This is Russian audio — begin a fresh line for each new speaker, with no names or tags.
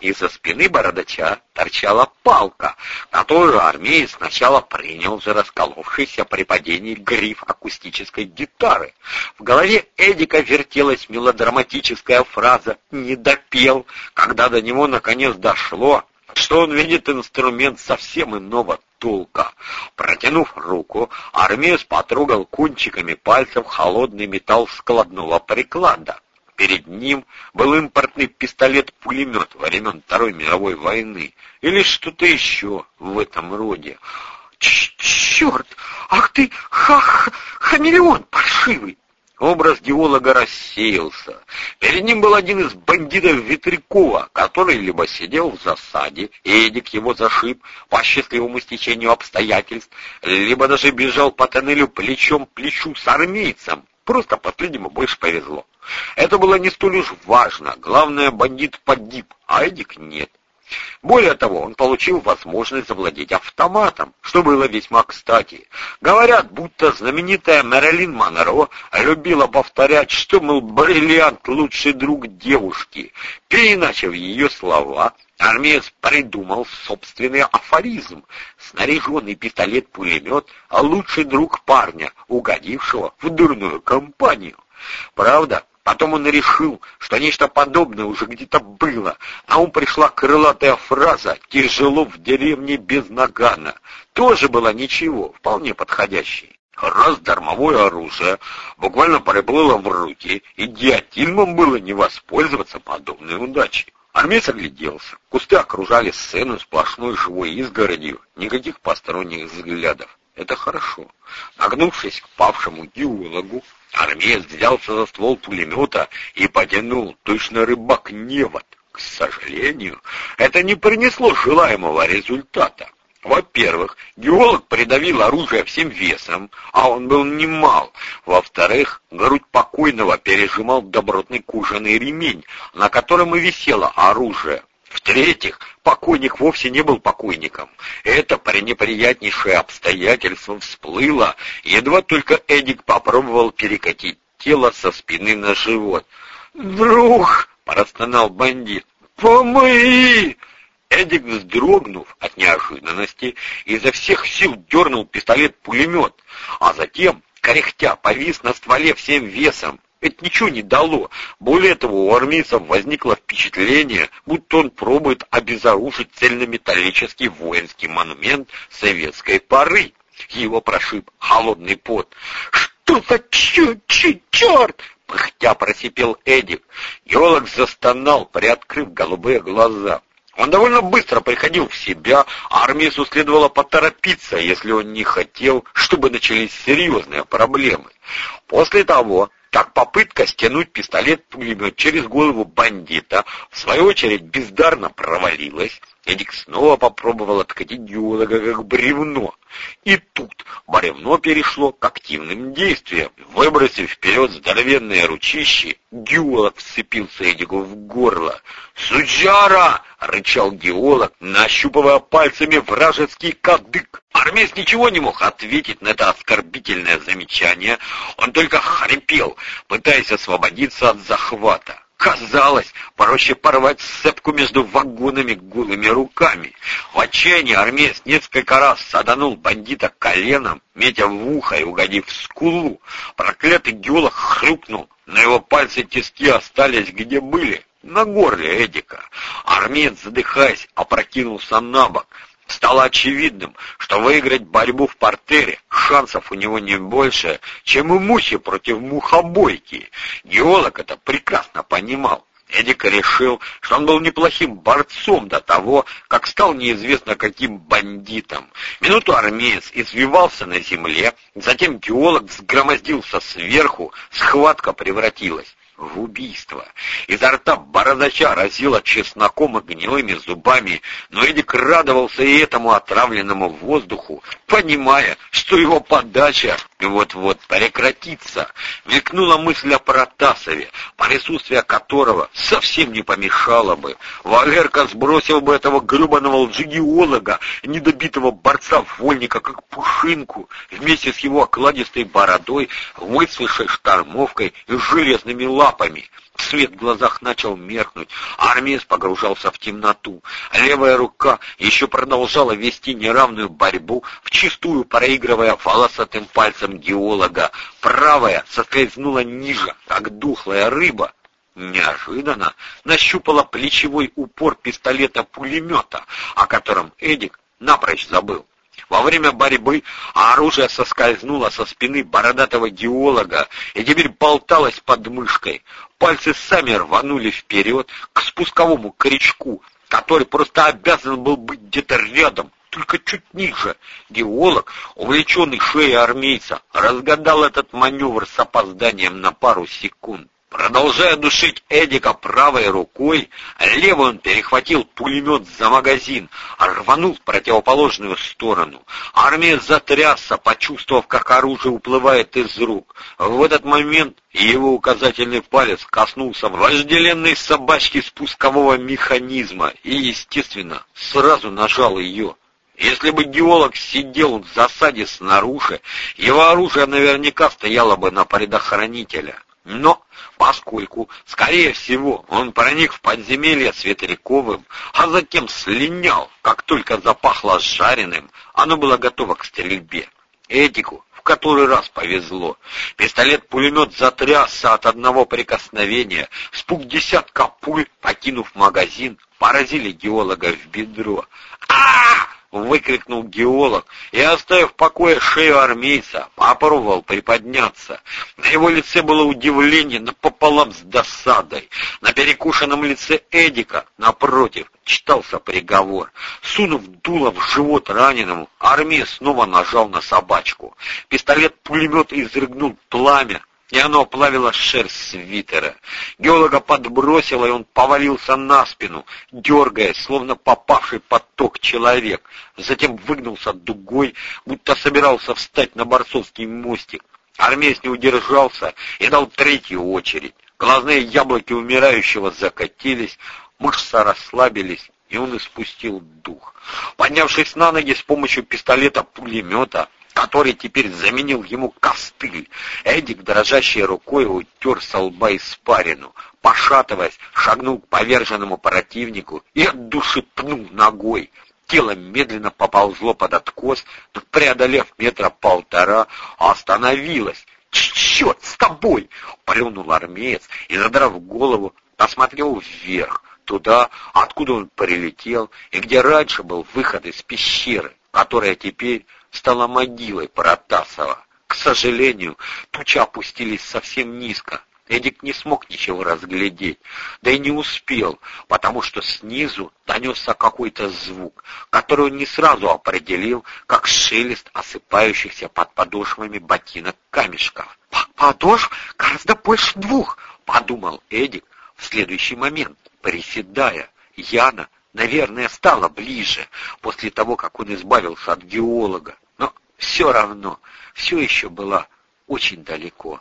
Из-за спины бородача торчала палка, которую армеец сначала принял за расколовшийся при падении гриф акустической гитары. В голове Эдика вертелась мелодраматическая фраза «не допел», когда до него наконец дошло, что он видит инструмент совсем иного толка. Протянув руку, армеец потрогал кончиками пальцев холодный металл складного приклада. Перед ним был импортный пистолет-пулемет времен Второй мировой войны или что-то еще в этом роде.
«Черт! Ах ты, ха хамелеон паршивый!»
Образ геолога рассеялся. Перед ним был один из бандитов Ветрякова, который либо сидел в засаде, и Эдик его зашиб по счастливому стечению обстоятельств, либо даже бежал по тоннелю плечом к плечу с армейцем. Просто последнему больше повезло. Это было не столь уж важно. Главное, бандит погиб, а Эдик нет. Более того, он получил возможность завладеть автоматом, что было весьма кстати. Говорят, будто знаменитая Мэрилин Монро любила повторять, что, мол, бриллиант — лучший друг девушки. Переиначив ее слова, армеец придумал собственный афоризм. Снаряженный пистолет-пулемет — а лучший друг парня, угодившего в дурную компанию. Правда, Потом он решил, что нечто подобное уже где-то было, а он пришла крылатая фраза «тяжело в деревне без нагана». Тоже была ничего, вполне подходящей. Раз дармовое оружие буквально приплыло в руки, идиотизмом было не воспользоваться подобной удачей. Армейц огляделся. Кусты окружали сцену сплошной живой изгородью, никаких посторонних взглядов. Это хорошо. Нагнувшись к павшему геологу, Армеец взялся за ствол пулемета и потянул, точно рыбак невод. К сожалению, это не принесло желаемого результата. Во-первых, геолог придавил оружие всем весом, а он был немал. Во-вторых, грудь покойного пережимал добротный кожаный ремень, на котором и висело оружие. В-третьих, покойник вовсе не был покойником. Это пренеприятнейшее обстоятельство всплыло, едва только Эдик попробовал перекатить тело со спины на живот.
«Друг!»
— простонал бандит.
«Помоги!»
Эдик, вздрогнув от неожиданности, изо всех сил дернул пистолет-пулемет, а затем, корехтя, повис на стволе всем весом. Это ничего не дало. Более того, у армейцев возникло впечатление, будто он пробует обезоружить цельнометаллический воинский монумент советской поры. Его прошиб холодный пот.
«Что за черт?»
— пыхтя просипел Эдик. Геолог застонал, приоткрыв голубые глаза. Он довольно быстро приходил в себя, а армейцу следовало поторопиться, если он не хотел, чтобы начались серьезные проблемы. После того, как попытка стянуть пистолет-пулемет через голову бандита, в свою очередь, бездарно провалилась, Эдик снова попробовал откатить геолога как бревно. И тут бревно перешло к активным действиям. Выбросив вперед здоровенные ручищи, геолог вцепился Эдику в горло. «Суджара!» — рычал геолог, нащупывая пальцами вражеский кадык. Армейц ничего не мог ответить на это оскорбительное замечание. Он только хрипел, пытаясь освободиться от захвата. Казалось, проще порвать сцепку между вагонами голыми руками. В отчаянии армеец несколько раз саданул бандита коленом, метя в ухо и угодив в скулу. Проклятый геолог хрюкнул, но его пальцы тиски остались где были, на горле Эдика. Армеец, задыхаясь, опрокинулся на бок. Стало очевидным, что выиграть борьбу в портере шансов у него не больше, чем у мухи против мухобойки. Геолог это прекрасно понимал. Эдик решил, что он был неплохим борцом до того, как стал неизвестно каким бандитом. Минуту армеец извивался на земле, затем геолог взгромоздился сверху, схватка превратилась в убийство. Изо рта бородача разило чесноком и гнилыми зубами, но Эдик радовался и этому отравленному воздуху, понимая, что его подача вот-вот прекратится. Мелькнула мысль о Протасове, присутствие которого совсем не помешало бы. Валерка сбросил бы этого гребаного лжегеолога, недобитого борца-вольника, как пушинку, вместе с его окладистой бородой, выцветшей штормовкой и железными лапами. Свет в глазах начал меркнуть, а армеец погружался в темноту. Левая рука еще продолжала вести неравную борьбу, вчистую проигрывая волосатым пальцем геолога. Правая соскользнула ниже, как духлая рыба, неожиданно нащупала плечевой упор пистолета-пулемета, о котором Эдик напрочь забыл. Во время борьбы оружие соскользнуло со спины бородатого геолога и теперь болталось под мышкой. Пальцы сами рванули вперед к спусковому крючку, который просто обязан был быть где-то рядом, только чуть ниже. Геолог, увлеченный шеей армейца, разгадал этот маневр с опозданием на пару секунд. Продолжая душить Эдика правой рукой, левой он перехватил пулемет за магазин, рванул в противоположную сторону. Армия затрясся, почувствовав, как оружие уплывает из рук. В этот момент его указательный палец коснулся вожделенной собачки спускового механизма и, естественно, сразу нажал ее. Если бы геолог сидел в засаде снаружи, его оружие наверняка стояло бы на предохранителя. Но поскольку, скорее всего, он проник в подземелье с Ветряковым, а затем слинял, как только запахло жареным, оно было готово к стрельбе. Этику в который раз повезло. Пистолет-пулемет затрясся от одного прикосновения. Спуг десятка пуль, покинув магазин, поразили геолога в бедро. а — выкрикнул геолог и, оставив в покое шею армейца, попробовал приподняться. На его лице было удивление напополам с досадой. На перекушенном лице Эдика, напротив, читался приговор. Сунув дуло в живот раненому, армия снова нажал на собачку. Пистолет-пулемет изрыгнул пламя, и оно оплавило шерсть свитера. Геолога подбросило, и он повалился на спину, дергаясь, словно попавший под ток человек. Затем выгнулся дугой, будто собирался встать на борцовский мостик. Армеец не удержался и дал третью очередь. Глазные яблоки умирающего закатились, мышцы расслабились, и он испустил дух. Поднявшись на ноги с помощью пистолета-пулемета, который теперь заменил ему костыль. Эдик, дрожащей рукой, утер со лба испарину. Пошатываясь, шагнул к поверженному противнику и от души пнул ногой. Тело медленно поползло под откос, но, преодолев метра полтора, остановилось. «Черт с тобой!» — плюнул армеец и, задрав голову, посмотрел вверх, туда, откуда он прилетел, и где раньше был выход из пещеры, которая теперь стала могилой Протасова. К сожалению, тучи опустились совсем низко. Эдик не смог ничего разглядеть, да и не успел, потому что снизу донесся какой-то звук, который он не сразу определил, как шелест осыпающихся под подошвами ботинок камешков. «Подошв гораздо больше двух», — подумал Эдик в следующий момент, приседая. Яна наверное, стало ближе после того, как он избавился от геолога, но все равно все еще была очень далеко.